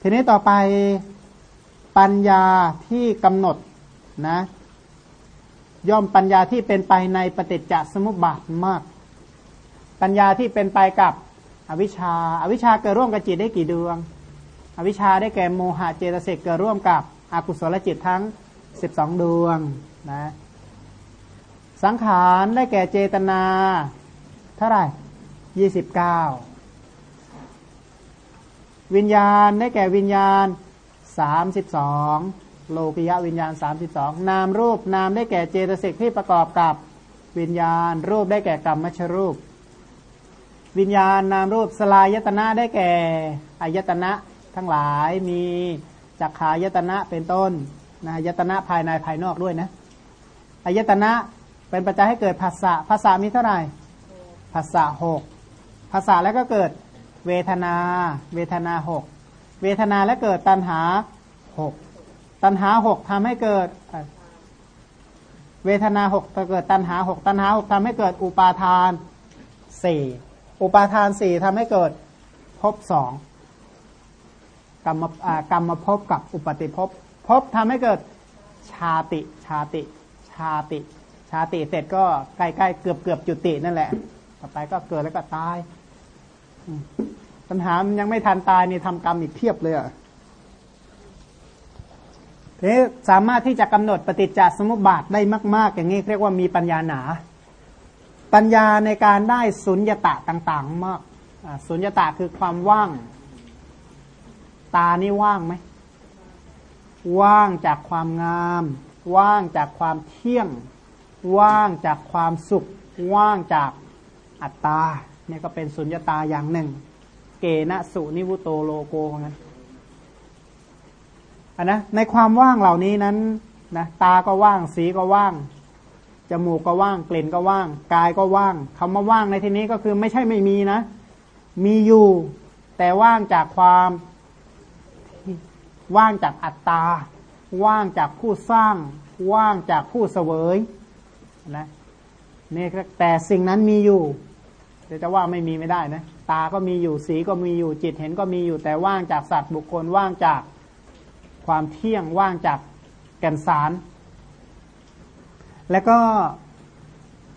ทีนี้ต่อไปปัญญาที่กำหนดนะ ย่อมปัญญาที่เป็นไปในปฏิจจสมุปบาทมาก ปัญญาที่เป็นไปกับอวิชชาอาวิชชาเกิดร่วมกับจิตได้กี่ดวง อวิชชาได้แก่โมหะเจตสิกเกิดร่วมกับอกุศลจิตทั้งสิบสองดวงนะสังขารได้แก่เจตนาเท่าไหร่ยี่สิบเก้า วิญญาณได้แก่วิญญาณสามสิบสองโลกิยะวิญญาณสามสิบสองนามรูปนามได้แก่เจตสิกที่ประกอบกับวิญญาณ รูปได้แก่กรรมมชรูป วิญญาณนามรูปสลายตนะได้แก่อายตนะทั้งหลายมีจักขายตนะเป็นต้นนะยตนะภายในภายนอกด้วยนะอายตนะเป็นปัจจัยให้เกิดภาษาภาษามีเท่าไหร่ภาษาหกภาษาแล้วก็เกิด เวทนา เวทนาหกเวทนาและเกิดตัณหาหกตัณหาหกทำให้เกิด เวทนาหกเกิดตัณหาหกตัณหาหกทำให้เกิดอุปาทานสี่อุปาทานสี่ทำให้เกิดภพสองกรรมกรรมภพกับอุปติภพภพทำให้เกิดชาติชาติ ชาติ ชาติเสร็จก็ใกล้ๆเกือบเกือบจุตินั่นแหละ ต่อไปก็เกิดแล้วก็ตาย ปัญหามันยังไม่ทันตายเนี่ยทำกรรมอีกเพียบเลยอะนี่สามารถที่จะกำหนดปฏิจจสมุปบาทได้มาก ๆ อย่างนี้เรียกว่ามีปัญญาหนา ปัญญาในการได้สุญญตะต่าง ๆ มากสุญญตะคือความว่าง ตานี่ว่างไหมว่างจากความงาม ว่างจากความเที่ยง ว่างจากความสุข ว่างจากอัตตา เนี่ยก็เป็นสุญญตาอย่างหนึ่ง เกณสุนิวุโตโลโกนกันอันนะในความว่างเหล่านี้นั้นนะตาก็ว่างสีก็ว่างจมูกก็ว่างกลิ่นก็ว่าง กายก็ว่างคำว่าว่างในที่นี้ก็คือไม่ใช่ไม่มีนะ มีอยู่ แต่ว่างจากความว่างจากอัตตา ว่างจากผู้สร้าง ว่างจากผู้เสวยนะนี่แต่สิ่งนั้นมีอยู่ จะว่าไม่มีไม่ได้นะ ตาก็มีอยู่สีก็มีอยู่จิตเห็นก็มีอยู่แต่ว่างจากสัตว์บุคคลว่างจากความเที่ยงว่างจากแก่นสาร แล้วก็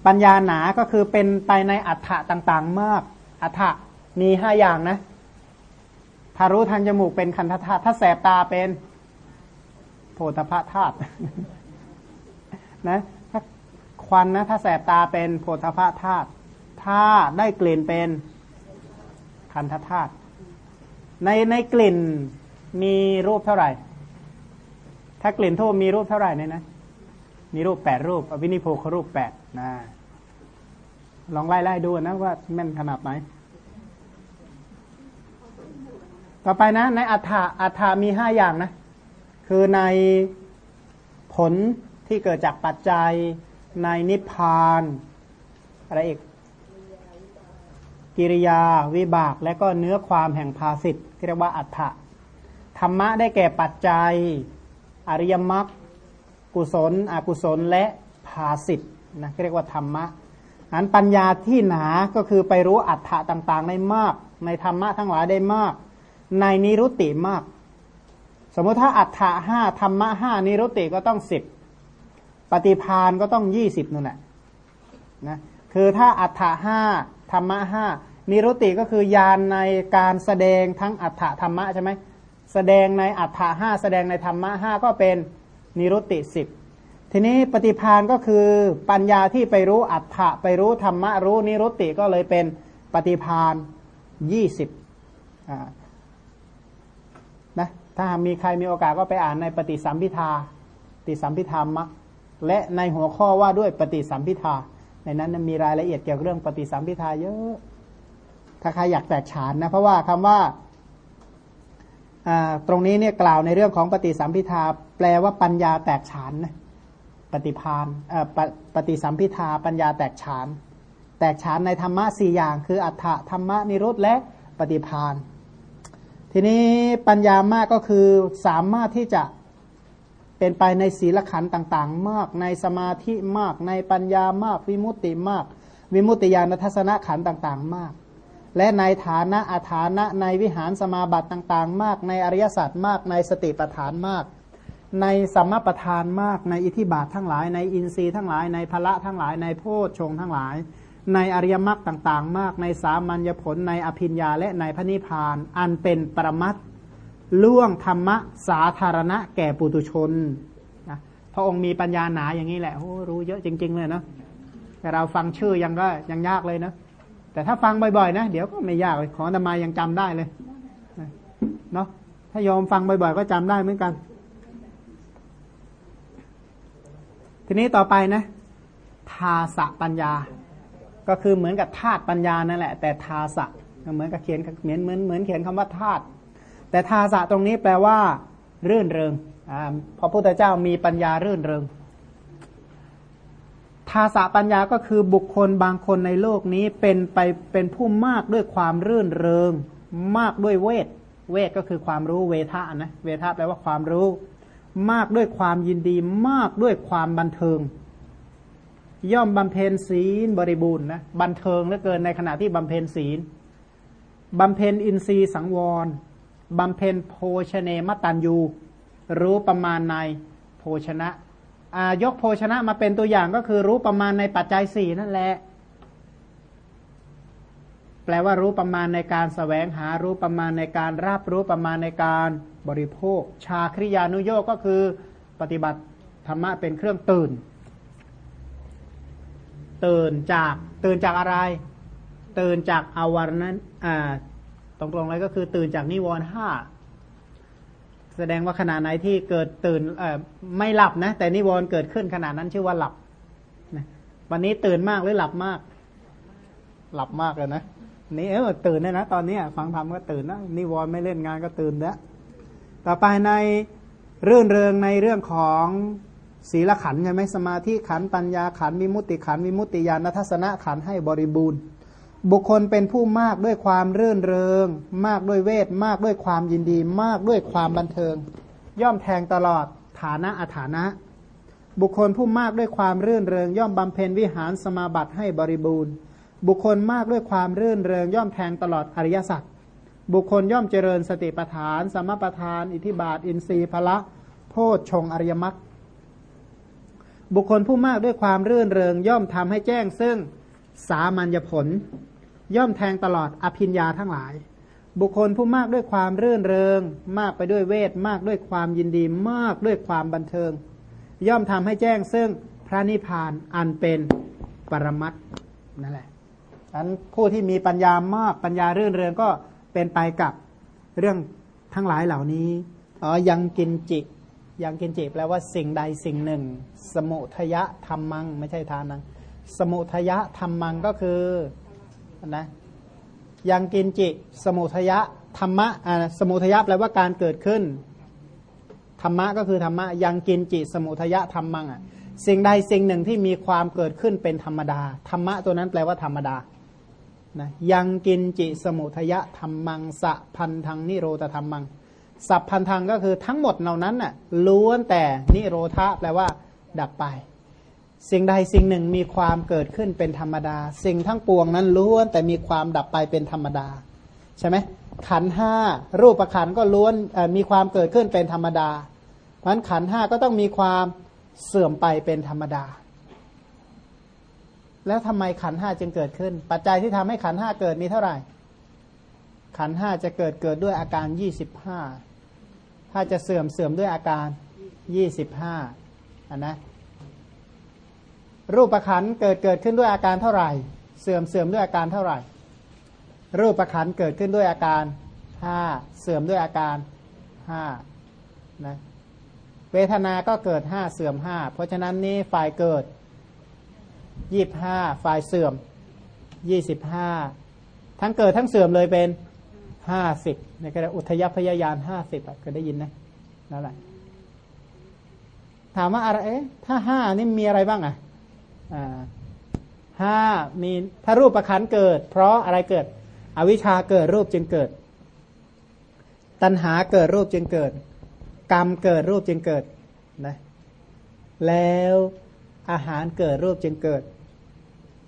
ปัญญาหนาก็คือเป็นไปในอัฏฐะต่างๆ มาก อัฏฐะมีห้าอย่างนะ ถ้ารู้ทางจมูกเป็นคันธาตุถ้าแสบตาเป็นโพธพธาตุนะถ้าควันนะ ถ้าแสบตาเป็นโพธพธาตุ ถ้าได้กลิ่นเป็นคันธธาตุในในกลิ่นมีรูปเท่าไหร่ ถ้ากลิ่นทูบมีรูปเท่าไหร่เนี่ยนะ มีรูปแปดรูป อวินิโพครูปแปดนะลองไล่ไล่ดูนะว่าแม่นขนาดไหน ต่อไปนะ ในอัฏฐาอัฏฐามีห้าอย่างนะ คือในผลที่เกิดจากปัจจัยในนิพพานอะไรอีก กิริยา วิบาก และก็เนื้อความแห่งภาสิทธ์เรียกว่าอัฏฐะธรรมะได้แก่ปัจจัย อริยมรรคกุศล อกุศลและภาสิทธ์นะเรียกว่าธรรมะอันปัญญาที่หนาก็คือไปรู้อัฏฐะต่างๆได้มาก ในธรรมะทั้งหลายได้มาก ในนิรุตติมาก สมมติถ้าอัฏฐะห้าธรรมะห้านิรุตติก็ต้องสิบปฏิพานก็ต้องยี่สิบนั่นแหละนะคือถ้าอัฏฐะห้าธรรมะห้า นิรุติก็คือยานในการแสดงทั้งอัฏฐธรรมะใช่ไหมแสดงในอัฏฐะห้าแสดงในธรรมะห้าก็เป็นนิรุติสิบทีนี้ปฏิพานก็คือปัญญาที่ไปรู้อัฏฐะไปรู้ธรรมะรู้นิรุติก็เลยเป็นปฏิพานยี่สิบนะถ้ามีใครมีโอกาสก็ไปอ่านในปฏิสัมพิทาปฏิสัมพิธามะและในหัวข้อว่าด้วยปฏิสัมพิทาในนั้นมีรายละเอียดเกี่ยวกับเรื่องปฏิสัมพิทาเยอะ ถ้าใครอยากแตกฉานนะ เพราะว่าคำว่าตรงนี้เนี่ยกล่าวในเรื่องของปฏิสัมพิทาแปลว่าปัญญาแตกฉานนะปฏิพานปปฏิสัมพิทาปัญญาแตกฉาน แตกฉานในธรรมะสี่อย่าง คืออัฏฐธรรมะนิรุตและปฏิพานทีนี้ปัญญามากก็คือสามารถที่จะเป็นไปในศีลขันต่างๆ มาก ในสมาธิมาก ในปัญญามาก วิมุตติมาก วิมุตติญาณทัศนขันต่างๆ มาก และในฐานะอาฐานะในวิหารสมาบัติต่างๆ มาก ในอริยสัจมากในสติปัฏฐานมาก ในสัมมาประธานมาก ในอิทิบาททั้งหลาย ในอินทรีย์ทั้งหลาย ในพละทั้งหลาย ในโพชฌงทั้งหลาย ในอริยมรรคต่างๆ มาก ในสามัญญผลในอภิญญาและในพระนิพพาน อันเป็นประมัตล่วงธรรมะสาธารณะแก่ปุตุชนนะพระองค์มีปัญญาหนาอย่างนี้แหละโอ้รู้เยอะจริง ๆ เลยนะแต่เราฟังชื่อยังก็ยังยากเลยนะ แต่ถ้าฟังบ่อยๆนะเดี๋ยวก็ไม่ยากของธรรมายังจำได้เลยเนาะถ้ายอมฟังบ่อยๆก็จำได้เหมือนกัน ทีนี้ต่อไปนะทาสะปัญญา ก็คือเหมือนกับธาตุปัญญานั่นแหละ แต่ทาสะเหมือนกับเขียนเหมือนเหมือนเหมือนเขียนคำว่าธาตุแต่ทาสะตรงนี้แปลว่า รื่นเริงอพระพุทธเจ้ามีปัญญารื่นเริง ทาสะปัญญาก็คือบุคคลบางคนในโลกนี้เป็นไปเป็นผู้มากด้วยความรื่นเริง มากด้วยเวท เวทก็คือความรู้เวทานะเวทาแปลว่าความรู้ มากด้วยความยินดี มากด้วยความบันเทิง ย่อมบำเพ็ญศีลบริบูรณ์นะบันเทิงเหลือเกินในขณะที่บำเพ็ญศีลบำเพ็ญอินทรีย์สังวรบำเพ็ญโภชเนมตันยูรู้ประมาณในโภชนะ ยกโภชนะมาเป็นตัวอย่างก็คือรู้ประมาณในปัจจัยสี่นั่นแหละ แปลว่ารู้ประมาณในการสแสวงหารู้ประมาณในการรับรู้ประมาณในการบริโภค ชาคริยานุโยกก็คือปฏิบัติธรรมะเป็นเครื่องตื่น ตื่นจากตื่นจากอะไร ตื่นจากอวรนั้นอ่าตรงๆเลยก็คือตื่นจากนิวรณ์ห้า แสดงว่าขณะไหนที่เกิดตื่นไม่หลับนะ แต่นิวรณ์เกิดขึ้นขณะนั้นชื่อว่าหลับนะวันนี้ตื่นมากหรือหลับมาก หลับมากเลยนะนี่เออตื่นได้นะ ตอนนี้ฟังธรรมก็ตื่นนะนิวรณ์ไม่เล่นงานก็ตื่นแล้วต่อไปในเรื่องเริงในเรื่องของศีลขันใช่ไหมสมาธิขันปัญญาขันมิมุติขันมิมุติญาณทัศนะขันให้บริบูรณ์ บุคคลเป็นผู้มากด้วยความรื่นเริง มากด้วยเวทมากด้วยความยินดี มากด้วยความบันเทิง ย่อมแทงตลอดฐานะอาฐานะ บุคคลผู้มากด้วยความรื่นเริง ย่อมบำเพ็ญวิหารสมาบัติให้บริบูรณ์ บุคคลมากด้วยความรื่นเริง ย่อมแทงตลอดอริยสัจบุคคลย่อมเจริญสติปัฏฐาน สมปัฏฐาน อิทิบาท อินทรีย์พละโพชฌงอริยมรรคบุคคลผู้มากด้วยความรื่นเริง ย่อมทำให้แจ้งซึ่งสามัญญผล ย่อมแทงตลอดอภิญญาทั้งหลาย บุคคลผู้มากด้วยความรื่นเริง มากไปด้วยเวทมากด้วยความยินดีมากด้วยความบันเทิง ย่อมทำให้แจ้งซึ่งพระนิพพานอันเป็นปรมัตนั่นแหละอันผู้ที่มีปัญญามากปัญญารื่นเริงก็เป็นไปกับเรื่องทั้งหลายเหล่านี้อ๋อยังกินจิยังกินจิแปลว่าสิ่งใดสิ่งหนึ่ง สมุทยะธรรมัง ไม่ใช่ทานัง สมุทยะธรรมังก็คือ นะยังกินจิ สมุทยะธรรมะอ่าสมุทยะแปลว่าการเกิดขึ้นธรรมะก็คือธรรมะยังกินจิ สมุทยะธรรมังอะสิ่งใดสิ่งหนึ่งที่มีความเกิดขึ้นเป็นธรรมดา ธรรมะตัวนั้นแปลว่าธรรมดานะยังกินจิสมุทยะธรรมังสะพันธังนิโรธธรรมังสัพพันธังก็คือทั้งหมดเหล่านั้นน่ะล้วนแต่นิโรธะแปลว่า ดับไป สิ่งใดสิ่งหนึ่งมีความเกิดขึ้นเป็นธรรมดา สิ่งทั้งปวงนั้นล้วนแต่มีความดับไปเป็นธรรมดา ใช่ไหมขันห้ารูปประขันก็ล้วนมีความเกิดขึ้นเป็นธรรมดาเพราะฉะนั้นขันห้าก็ต้องมีความเสื่อมไปเป็นธรรมดา แล้วทำไมขันห้าจึงเกิดขึ้น ปัจจัยที่ทำให้ขันห้าเกิดมีเท่าไหร่ ขันห้าจะเกิดเกิดด้วยอาการยี่สิบห้าถ้าจะเสื่อมเสื่อมด้วยอาการยี่สิบห้าอันนะ รูปประคันเกิดเกิดขึ้นด้วยอาการเท่าไหร่ เสื่อมเสื่อมด้วยอาการเท่าไหร่ รูปประคันเกิดขึ้นด้วยอาการห้าเสื่อมด้วยอาการห้านะเวทนาก็เกิดห้าเสื่อมห้าเพราะฉะนั้นนี่ฝ่ายเกิดยี่บห้าฝ่ายเสื่อมยี่สิบห้าทั้งเกิดทั้งเสื่อมเลยเป็นห้าสิบในกระอุทยพยายานห้าสิบก็ได้ยินนะนั่นแหละถามว่าอะไรถ้าห้านี่มีอะไรบ้างอะ ห้ามีถ้ารูปประคันเกิด เพราะอะไรเกิด อวิชชาเกิดรูปจึงเกิด ตัณหาเกิดรูปจึงเกิด กรรมเกิดรูปจึงเกิดนะแล้วอาหารเกิดรูปจึงเกิด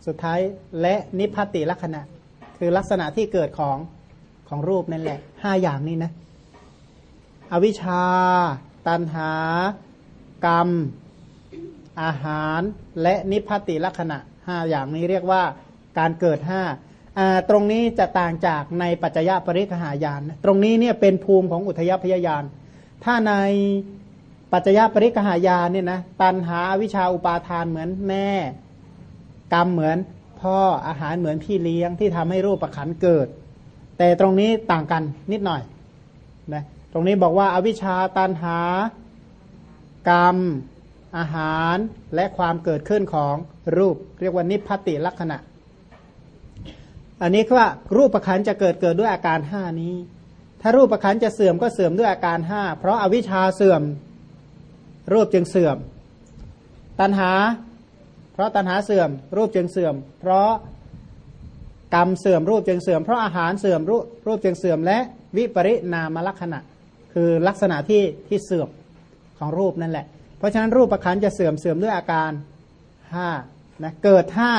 สุดท้ายและนิพพติลักษณะ คือลักษณะที่เกิดของของรูปนั่นแหละห้าอย่างนี้นะ อวิชชา ตันหา กรรม อาหารและนิพพติลักษณะห้าอย่างนี้เรียกว่าการเกิดห้าตรงนี้จะต่างจากในปัจจยปริคหายาน ตรงนี้เนี่ยเป็นภูมิของอุทยพยายาน ถ้าในปัจจยปริคหายานเนี่ยนะตันหาวิชาอุปาทานเหมือนแม่ กรรมเหมือนพ่ออาหารเหมือนพี่เลี้ยงที่ทำให้รูปประขันเกิด แต่ตรงนี้ต่างกันนิดหน่อยนะตรงนี้บอกว่าอาวิชาตันหากรรม อาหารและความเกิดขึ้นของรูป เรียกว่านิพพติลักษณะ อันนี้คือว่ารูปประคันจะเกิดเกิดด้วยอาการห้านี้ ถ้ารูปประคันจะเสื่อมก็เสื่อมด้วยอาการห้าเพราะอาวิชชาเสื่อม รูปจึงเสื่อม ตัณหา เพราะตัณหาเสื่อม รูปจึงเสื่อม เพราะกรรมเสื่อมรูปจึงเสื่อมเพราะอาหารเสื่อมรูปรูปจึงเสื่อม และวิปริณามลักษณะ คือลักษณะที่ที่เสื่อมของรูปนั่นแหละ ราะฉะนั้นรูปประคันจะเสื่อมเสื่อมด้วยอาการห้านะเกิดห้า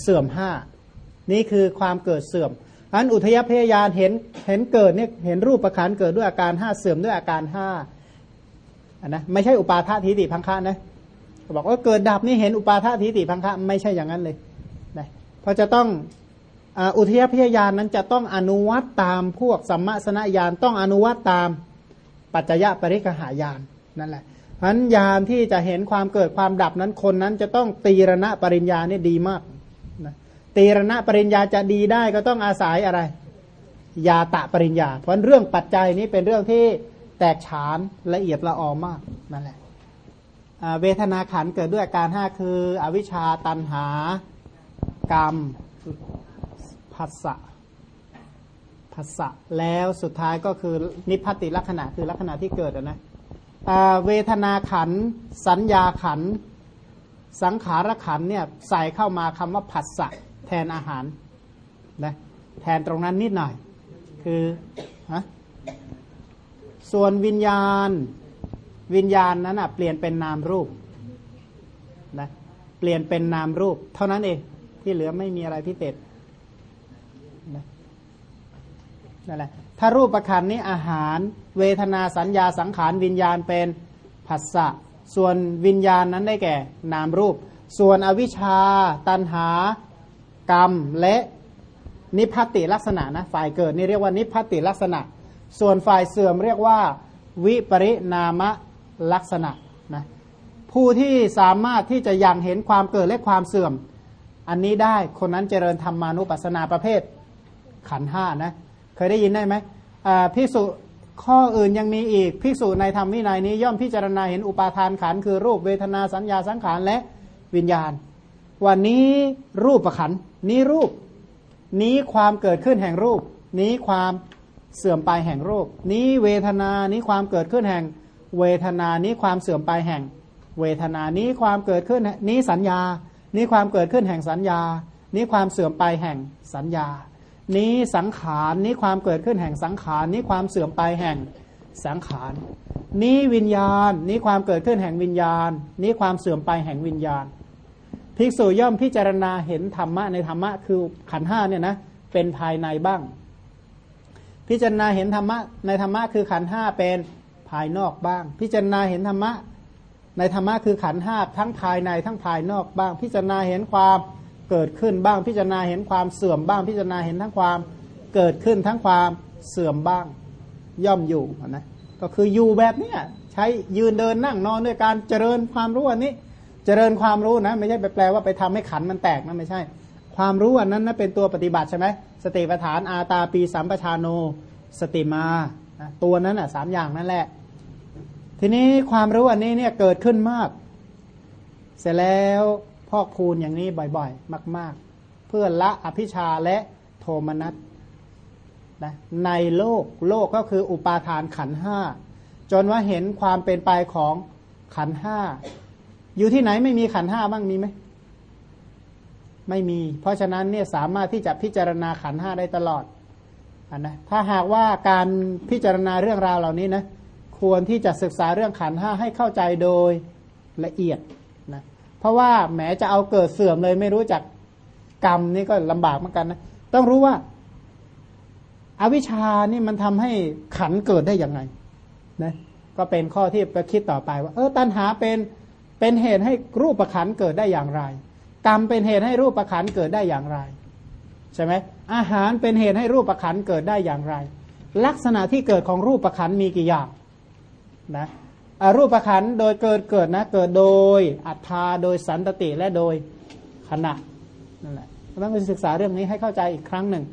เสื่อมห้านี่คือความเกิดเสื่อมอันอุทยพยายานเห็นเห็นเกิดเนี่ยเห็นรูปประคันเกิดด้วยอาการห้าเสื่อมด้วยอาการห้านะไม่ใช่อุปาทาทิฏฐิพังคะนะบอกว่าเกิดดับนี่เห็นอุปาทาทิฏฐิพังคะไม่ใช่อย่างนั้นเลยนะเพราะจะต้องอุทยพยายานนั้นจะต้องอนุวัตตามพวกสัมมาสนญาณต้องอนุวัตตามปัจจยปริกหายานนั่นแหละ พันญาณที่จะเห็นความเกิดความดับนั้นคนนั้นจะต้องตีรณะปริญญาเนี่ยดีมากนะตีรณะปริญญาจะดีได้ก็ต้องอาศัยอะไร ยาตะปริญญา เพราะเรื่องปัจจัยนี้เป็นเรื่องที่แตกฉานละเอียดละออมากนั่นแหละเวทนาขันเกิดด้วยอาการห้าคือ อวิชชาตันหา กรรมผัสสะผัสสะแล้วสุดท้ายก็คือนิพพติลักษณะคือลักษณะที่เกิดนะ เวทนาขัน สัญญาขัน สังขารขันเนี่ยใส่เข้ามาคำว่าผัสสะแทนอาหารนะแทนตรงนั้นนิดหน่อย คือฮะส่วนวิญญาณวิญญาณนั้นอะเปลี่ยนเป็นนามรูปนะเปลี่ยนเป็นนามรูป เท่านั้นเองที่เหลือไม่มีอะไรพิเศษนะ นั่นแหละถ้ารูปประคันนี้อาหาร เวทนาสัญญาสังขารวิญญาณเป็นผัสสะส่วนวิญญาณนั้นได้แก่นามรูป ส่วนอวิชชา ตันหา กรรมและนิพพติลักษณะนะฝ่ายเกิดนี่เรียกว่านิพพติลักษณะ ส่วนฝ่ายเสื่อมเรียกว่า วิปริณามลักษณะนะผู้ที่สามารถที่จะยังเห็นความเกิดและความเสื่อม อันนี้ได้คนนั้นเจริญธรรมานุปัสสนาประเภทขันห้านะ เคยได้ยินได้ไหมพิสุข้ออื่นยังมีอีกพิสูจในธรรมวินัยนี้ ย่อมพิจารณาเห็นอุปาทานขันคือรูปเวทนาสัญญาสังขารและวิญญาณ วันนี้รูปประขันนี้รูป นี้ความเกิดขึ้นแห่งรูป นี้ความเสื่อมไปแห่งรูป นี้เวทนานี้ความเกิดขึ้นแห่ง เวทนานี้ความเสื่อมไปแห่ง เวทนานี้ความเกิดขึ้นนี้สัญญา นี้ความเกิดขึ้นแห่งสัญญา นี้ความเสื่อมไปแห่งสัญญา นี้สังขารนี้ความเกิดขึ้นแห่งสังขารนี้ความเสื่อมไปแห่งสังขารนี้วิญญาณนี้ความเกิดขึ้นแห่งวิญญาณ นี้ความเสื่อมไปแห่งวิญญาณภิกษุย่อมพิจารณาเห็นธรรมะในธรรมะคือขันห้าเนี่ยนะเป็นภายในบ้าง พิจารณาเห็นธรรมะในธรรมะคือขันห้าเป็นภายนอกบ้าง พิจารณาเห็นธรรมะในธรรมะคือขันห้าทั้งภายในทั้งภายนอกบ้าง พิจารณาเห็นความ เกิดขึ้นบ้างพิจารณาเห็นความเสื่อมบ้างพิจารณาเห็นทั้งความเกิดขึ้นทั้งความเสื่อมบ้างย่อมอยู่นะก็คืออยู่แบบเนี้ยใช้ยืนเดินนั่งนอนด้วยการเจริญความรู้อันนี้ เจริญความรู้นะ ไม่ใช่ไปแปลว่าไปทำให้ขันมันแตกนะไม่ใช่ ความรู้อันนั้นนะเป็นตัวปฏิบัติใช่ไหมสติปัฏฐานอาตาปีสัมปชานโน สติมาตัวนั้นอะสามอย่างนั่นแหละ ทีนี้ความรู้อันนี้เนี่ยเกิดขึ้นมาก เสร็จแล้ว พอกพูนอย่างนี้บ่อยๆ มาก ๆ เพื่อละอภิชาและโทมนัสนะในโลกโลกก็คืออุปาทานขันห้าจนว่าเห็นความเป็นไปของขันห้าอยู่ที่ไหนไม่มีขันห้าบ้างมีไหมไม่มี เพราะฉะนั้นเนี่ยสามารถที่จะพิจารณาขันห้าได้ตลอดอนนะถ้าหากว่าการพิจารณาเรื่องราวเหล่านี้นะควรที่จะศึกษาเรื่องขันห้าให้เข้าใจโดยละเอียด เพราะว่าแม้จะเอาเกิดเสื่อมเลย ไม่รู้จักกรรมนี่ก็ลำบากเหมือนกันนะต้องรู้ว่าอวิชชานี่มันทำให้ขันเกิดได้ยังไงนะก็เป็นข้อที่ไปคิดต่อไปว่า เออตัณหาเป็นเป็นเหตุให้รูปประขันเกิดได้อย่างไร กรรมเป็นเหตุให้รูปประขันเกิดได้อย่างไรใช่ไหมอาหารเป็นเหตุให้รูปประขันเกิดได้อย่างไร ลักษณะที่เกิดของรูปประขันมีกี่อย่างนะ รูปประขันโดยเกิดเกิดนะ เกิดโดยอัตตาโดยสันตติและโดยขณะนั่นแหละต้องไปศึกษาเรื่องนี้ให้เข้าใจอีกครั้งหนึ่ง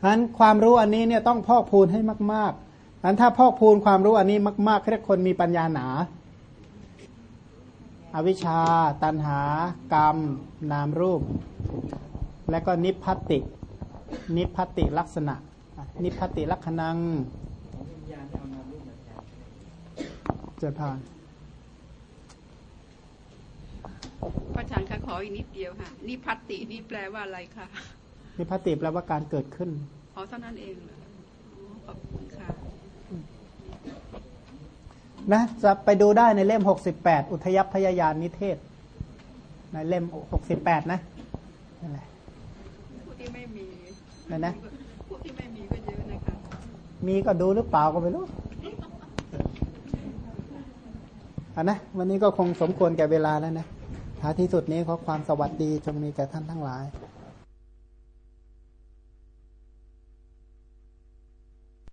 ฉะนั้นความรู้อันนี้เนี่ยต้องพอกพูนให้มากๆฉะนั้นถ้าพอกพูนความรู้อันนี้มากๆเรียกคนมีปัญญาหนา อวิชชา ตันหา กรรม นามรูป และก็นิพพติ นิพพติลักษณะ นิพพตติลักษณังเจริญพานพระอาจารย์คะขออีกนิดเดียวค่ะนี่พัตตินี่แปลว่าอะไรคะนิพพัตติแปลว่าการเกิดขึ้นขอเท่านั้นเองเหรออ๋อขอบคุณค่ะนะจะไปดูได้ในเล่ม68อุทยพยายานนิเทศ ในเล่ม68นะนั่นแหละผู้ที่ไม่มีนั่นนะผู้ที่ไม่มีก็เยอะนะคะมีก็ดูหรือเปล่าก็ไม่รู้ อันนะวันนี้ก็คงสมควรแก่เวลาแล้วนะท้ายที่สุดนี้ขอความสวัสดีจงมีแก่ท่านทั้งหลาย